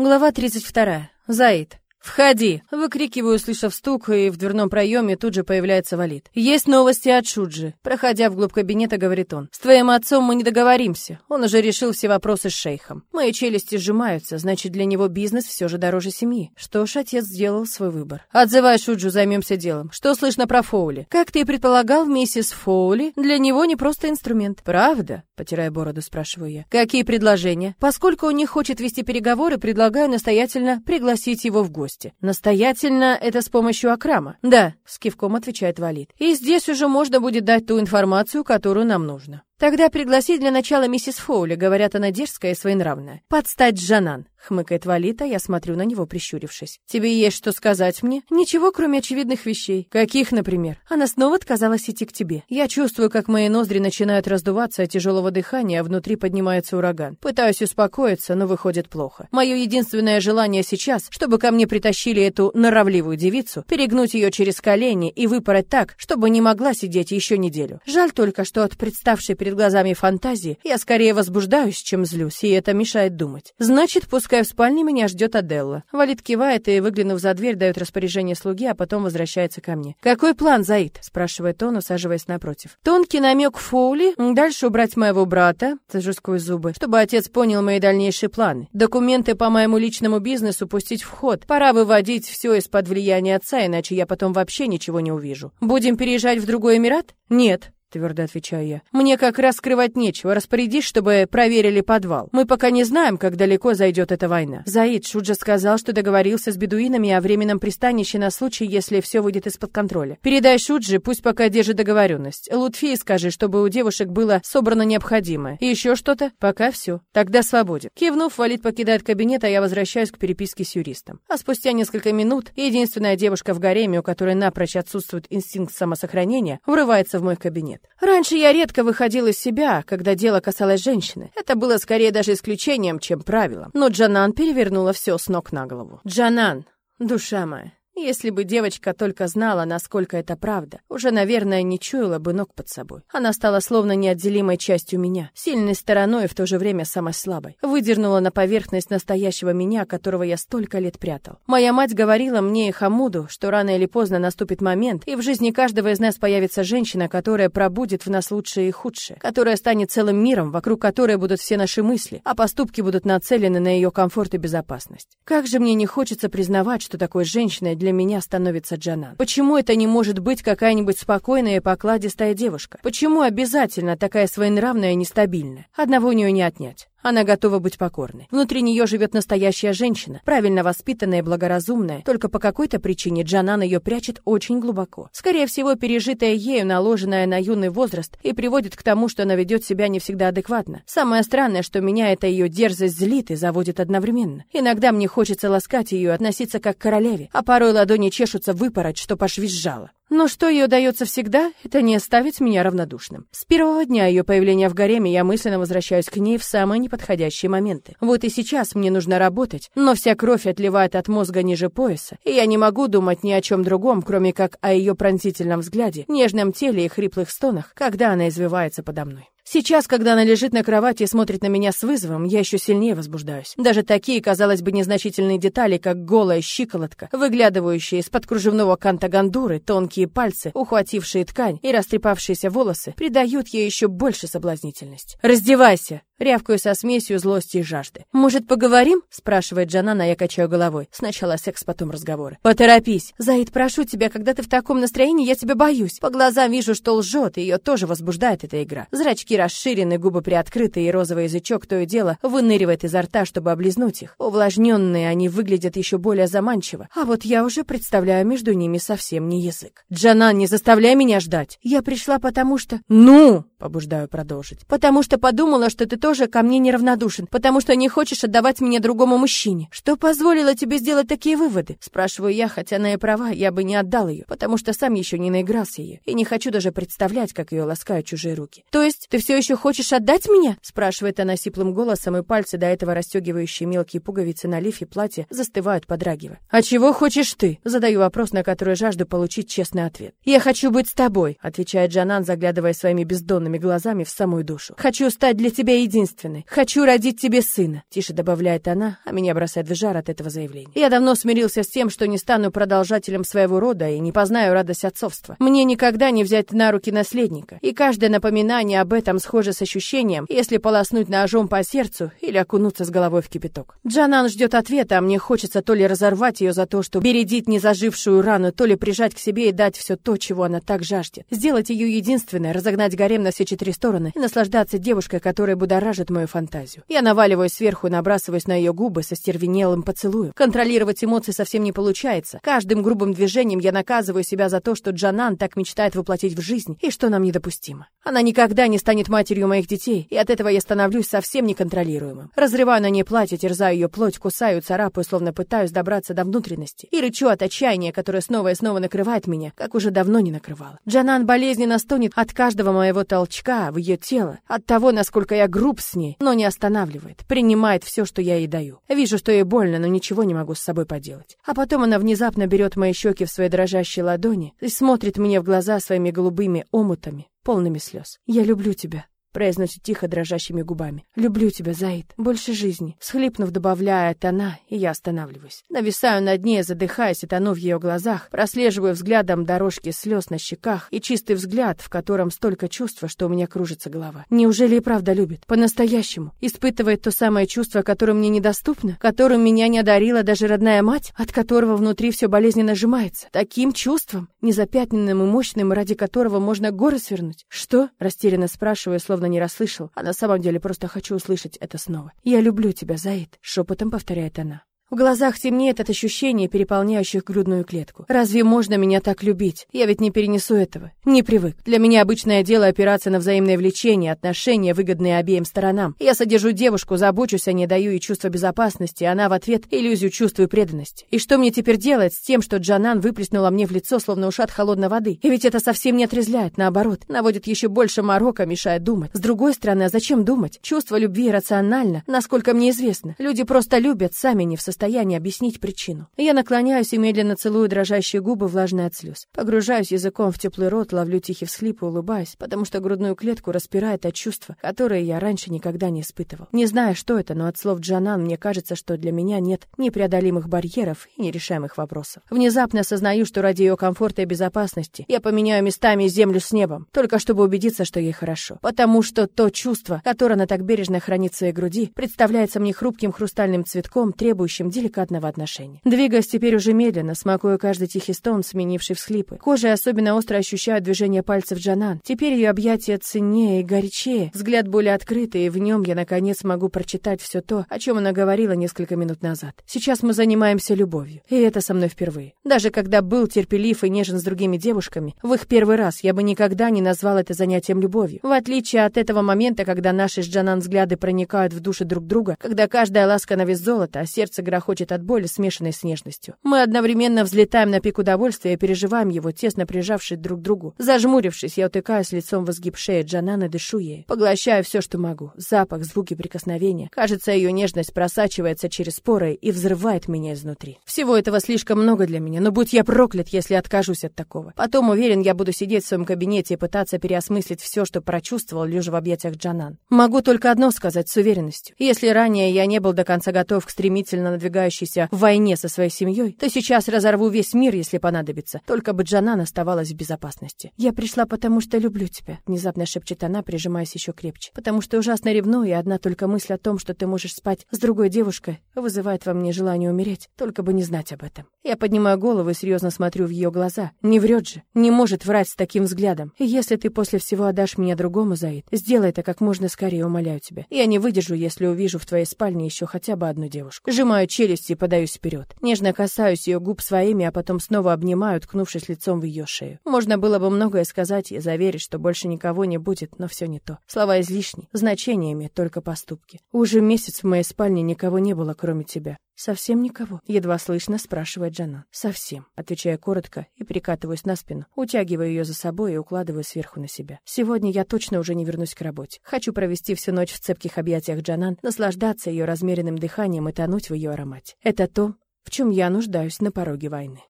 Глава 32. Заид. «Входи!» — выкрикиваю, услышав стук, и в дверном проеме тут же появляется Валид. «Есть новости от Шуджи». Проходя вглубь кабинета, говорит он. «С твоим отцом мы не договоримся. Он уже решил все вопросы с шейхом. Мои челюсти сжимаются, значит, для него бизнес все же дороже семьи. Что ж, отец сделал свой выбор. Отзывай Шуджу, займемся делом. Что слышно про Фоули? Как ты и предполагал, миссис Фоули для него не просто инструмент. Правда?» Потирая бороду, спрашиваю я. «Какие предложения? Поскольку он не хочет вести переговоры, предлагаю настоятельно пригласить его в гости гости. Настоятельно это с помощью Акрама. Да, с кивком отвечает Валид. И здесь уже можно будет дать ту информацию, которую нам нужно. Тогда пригласи для начала миссис Фоули, говорят, она дерзкая и своенравная. Подстать Джанан, хмыкает Валита, я смотрю на него, прищурившись. Тебе есть что сказать мне? Ничего, кроме очевидных вещей. Каких, например? Она снова отказалась идти к тебе. Я чувствую, как мои ноздри начинают раздуваться от тяжелого дыхания, а внутри поднимается ураган. Пытаюсь успокоиться, но выходит плохо. Мое единственное желание сейчас, чтобы ко мне притащили эту норовливую девицу, перегнуть ее через колени и выпороть так, чтобы не могла сидеть еще неделю. Жаль только, что от представшей перед перед глазами фантазии, я скорее возбуждаюсь, чем злюсь, и это мешает думать. Значит, пускай в спальне меня ждет Аделла. Валит кивает и, выглянув за дверь, дает распоряжение слуги, а потом возвращается ко мне. «Какой план, Заид?» — спрашивает он, усаживаясь напротив. Тонкий намек Фоули, дальше убрать моего брата, сажу сквозь зубы, чтобы отец понял мои дальнейшие планы. Документы по моему личному бизнесу пустить в ход. Пора выводить все из-под влияния отца, иначе я потом вообще ничего не увижу. Будем переезжать в другой Эмират? Нет. Твердо отвечаю я. Мне как раз скрывать нечего. Распорядись, чтобы проверили подвал. Мы пока не знаем, как далеко зайдет эта война. Заид Шуджа сказал, что договорился с бедуинами о временном пристанище на случай, если все выйдет из-под контроля. Передай Шуджи, пусть пока держит договоренность. Лутфи скажи, чтобы у девушек было собрано необходимое. И еще что-то? Пока все. Тогда свободен. Кивнув, Валид покидает кабинет, а я возвращаюсь к переписке с юристом. А спустя несколько минут единственная девушка в гареме, у которой напрочь отсутствует инстинкт самосохранения, врывается в мой кабинет нет. Раньше я редко выходил из себя, когда дело касалось женщины. Это было скорее даже исключением, чем правилом. Но Джанан перевернула все с ног на голову. Джанан, душа моя, если бы девочка только знала, насколько это правда, уже, наверное, не чуяла бы ног под собой. Она стала словно неотделимой частью меня, сильной стороной и в то же время самой слабой. Выдернула на поверхность настоящего меня, которого я столько лет прятал. Моя мать говорила мне и Хамуду, что рано или поздно наступит момент, и в жизни каждого из нас появится женщина, которая пробудет в нас лучшее и худшее, которая станет целым миром, вокруг которой будут все наши мысли, а поступки будут нацелены на ее комфорт и безопасность. Как же мне не хочется признавать, что такой женщиной для для меня становится Джанан. Почему это не может быть какая-нибудь спокойная и покладистая девушка? Почему обязательно такая своенравная и нестабильная? Одного у нее не отнять. Она готова быть покорной. Внутри нее живет настоящая женщина, правильно воспитанная и благоразумная. Только по какой-то причине Джанан ее прячет очень глубоко. Скорее всего, пережитая ею, наложенная на юный возраст, и приводит к тому, что она ведет себя не всегда адекватно. Самое странное, что меня эта ее дерзость злит и заводит одновременно. Иногда мне хочется ласкать ее, относиться как к королеве, а порой ладони чешутся выпороть, что пошвизжало. Но что ей удается всегда, это не оставить меня равнодушным. С первого дня ее появления в гареме я мысленно возвращаюсь к ней в самые неподходящие моменты. Вот и сейчас мне нужно работать, но вся кровь отливает от мозга ниже пояса, и я не могу думать ни о чем другом, кроме как о ее пронзительном взгляде, нежном теле и хриплых стонах, когда она извивается подо мной. Сейчас, когда она лежит на кровати и смотрит на меня с вызовом, я еще сильнее возбуждаюсь. Даже такие, казалось бы, незначительные детали, как голая щиколотка, выглядывающая из-под кружевного канта гандуры, тонкие пальцы, ухватившие ткань и растрепавшиеся волосы, придают ей еще больше соблазнительность. «Раздевайся!» Рявкаю со смесью злости и жажды. «Может, поговорим?» — спрашивает Джанана, я качаю головой. Сначала секс, потом разговоры. «Поторопись! Заид, прошу тебя, когда ты в таком настроении, я тебя боюсь. По глазам вижу, что лжет, и ее тоже возбуждает эта игра. Зрачки расширены, губы приоткрыты, и розовый язычок то и дело выныривает изо рта, чтобы облизнуть их. Увлажненные они выглядят еще более заманчиво, а вот я уже представляю между ними совсем не язык. «Джанан, не заставляй меня ждать! Я пришла потому что...» «Ну!» — побуждаю продолжить. «Потому что подумала, что ты тоже тоже ко мне неравнодушен, потому что не хочешь отдавать меня другому мужчине. Что позволило тебе сделать такие выводы? Спрашиваю я, хотя она и права, я бы не отдал ее, потому что сам еще не наигрался ее, и не хочу даже представлять, как ее ласкают чужие руки. То есть ты все еще хочешь отдать меня? Спрашивает она сиплым голосом, и пальцы, до этого расстегивающие мелкие пуговицы на лифе платья, застывают, подрагивая. А чего хочешь ты? Задаю вопрос, на который жажду получить честный ответ. Я хочу быть с тобой, отвечает Джанан, заглядывая своими бездонными глазами в самую душу. Хочу стать для тебя единственным единственной. Хочу родить тебе сына», — тише добавляет она, а меня бросает в жар от этого заявления. Я давно смирился с тем, что не стану продолжателем своего рода и не познаю радость отцовства. Мне никогда не взять на руки наследника, и каждое напоминание об этом схоже с ощущением, если полоснуть ножом по сердцу или окунуться с головой в кипяток. Джанан ждет ответа, а мне хочется то ли разорвать ее за то, что бередить незажившую рану, то ли прижать к себе и дать все то, чего она так жаждет. Сделать ее единственной, разогнать гарем на все четыре стороны и наслаждаться девушкой, которая будоражит мою фантазию. Я наваливаюсь сверху и набрасываюсь на ее губы со стервенелым поцелуем. Контролировать эмоции совсем не получается. Каждым грубым движением я наказываю себя за то, что Джанан так мечтает воплотить в жизнь, и что нам недопустимо. Она никогда не станет матерью моих детей, и от этого я становлюсь совсем неконтролируемым. Разрываю на ней платье, терзаю ее плоть, кусаю, царапаю, словно пытаюсь добраться до внутренности, и рычу от отчаяния, которое снова и снова накрывает меня, как уже давно не накрывало. Джанан болезненно стонет от каждого моего толчка в ее тело, от того, насколько я груб с ней, но не останавливает, принимает все, что я ей даю. Вижу, что ей больно, но ничего не могу с собой поделать. А потом она внезапно берет мои щеки в свои дрожащие ладони и смотрит мне в глаза своими голубыми омутами, полными слез. «Я люблю тебя», произносит тихо дрожащими губами. «Люблю тебя, Заид, больше жизни». Схлипнув, добавляет она, и я останавливаюсь. Нависаю над ней, задыхаясь и тону в ее глазах, прослеживаю взглядом дорожки слез на щеках и чистый взгляд, в котором столько чувства, что у меня кружится голова. Неужели и правда любит? По-настоящему? Испытывает то самое чувство, которое мне недоступно? Которым меня не одарила даже родная мать, от которого внутри все болезненно сжимается? Таким чувством, незапятненным и мощным, ради которого можно горы свернуть? Что? Растерянно спрашиваю, словно не расслышал, а на самом деле просто хочу услышать это снова. «Я люблю тебя, Заид», — шепотом повторяет она. В глазах темнеет от ощущения, переполняющих грудную клетку. Разве можно меня так любить? Я ведь не перенесу этого. Не привык. Для меня обычное дело опираться на взаимное влечение, отношения, выгодные обеим сторонам. Я содержу девушку, забочусь о ней, даю ей чувство безопасности, она в ответ иллюзию чувства и преданности. И что мне теперь делать с тем, что Джанан выплеснула мне в лицо, словно ушат холодной воды? И ведь это совсем не отрезляет, наоборот, наводит еще больше морока, мешает думать. С другой стороны, а зачем думать? Чувство любви рационально, насколько мне известно. Люди просто любят, сами не в состоянии состоянии объяснить причину. Я наклоняюсь и медленно целую дрожащие губы, влажные от слез. Погружаюсь языком в теплый рот, ловлю тихий всхлип и улыбаюсь, потому что грудную клетку распирает от чувства, которые я раньше никогда не испытывал. Не знаю, что это, но от слов Джанан мне кажется, что для меня нет непреодолимых барьеров и нерешаемых вопросов. Внезапно осознаю, что ради ее комфорта и безопасности я поменяю местами землю с небом, только чтобы убедиться, что ей хорошо. Потому что то чувство, которое она так бережно хранит в своей груди, представляется мне хрупким хрустальным цветком, требующим требующим деликатного отношения. Двигаясь теперь уже медленно, смакуя каждый тихий стон, сменивший всхлипы. Кожей особенно остро ощущаю движение пальцев Джанан. Теперь ее объятия ценнее и горячее, взгляд более открытый, и в нем я наконец могу прочитать все то, о чем она говорила несколько минут назад. Сейчас мы занимаемся любовью, и это со мной впервые. Даже когда был терпелив и нежен с другими девушками, в их первый раз я бы никогда не назвал это занятием любовью. В отличие от этого момента, когда наши с Джанан взгляды проникают в души друг друга, когда каждая ласка на вес золота, а сердце грохочет грохочет от боли, смешанной с нежностью. Мы одновременно взлетаем на пик удовольствия и переживаем его, тесно прижавшись друг к другу. Зажмурившись, я утыкаюсь лицом в изгиб шеи Джанан и дышу ей. Поглощаю все, что могу. Запах, звуки, прикосновения. Кажется, ее нежность просачивается через поры и взрывает меня изнутри. Всего этого слишком много для меня, но будь я проклят, если откажусь от такого. Потом, уверен, я буду сидеть в своем кабинете и пытаться переосмыслить все, что прочувствовал, лежа в объятиях Джанан. Могу только одно сказать с уверенностью. Если ранее я не был до конца готов к стремительно надвигающейся надвигающейся войне со своей семьей, то сейчас разорву весь мир, если понадобится, только бы Джанан оставалась в безопасности. «Я пришла, потому что люблю тебя», — внезапно шепчет она, прижимаясь еще крепче. «Потому что ужасно ревную, и одна только мысль о том, что ты можешь спать с другой девушкой, вызывает во мне желание умереть, только бы не знать об этом». Я поднимаю голову и серьезно смотрю в ее глаза. Не врет же, не может врать с таким взглядом. И если ты после всего отдашь меня другому, Заид, сделай это как можно скорее, умоляю тебя. Я не выдержу, если увижу в твоей спальне еще хотя бы одну девушку. Сжимаю челюсти и подаюсь вперед. Нежно касаюсь ее губ своими, а потом снова обнимаю, ткнувшись лицом в ее шею. Можно было бы многое сказать и заверить, что больше никого не будет, но все не то. Слова излишни, значениями только поступки. Уже месяц в моей спальне никого не было, кроме тебя. «Совсем никого?» — едва слышно спрашивает Джана. «Совсем», — отвечая коротко и прикатываюсь на спину, утягиваю ее за собой и укладываю сверху на себя. «Сегодня я точно уже не вернусь к работе. Хочу провести всю ночь в цепких объятиях Джанан, наслаждаться ее размеренным дыханием и тонуть в ее аромате. Это то, в чем я нуждаюсь на пороге войны».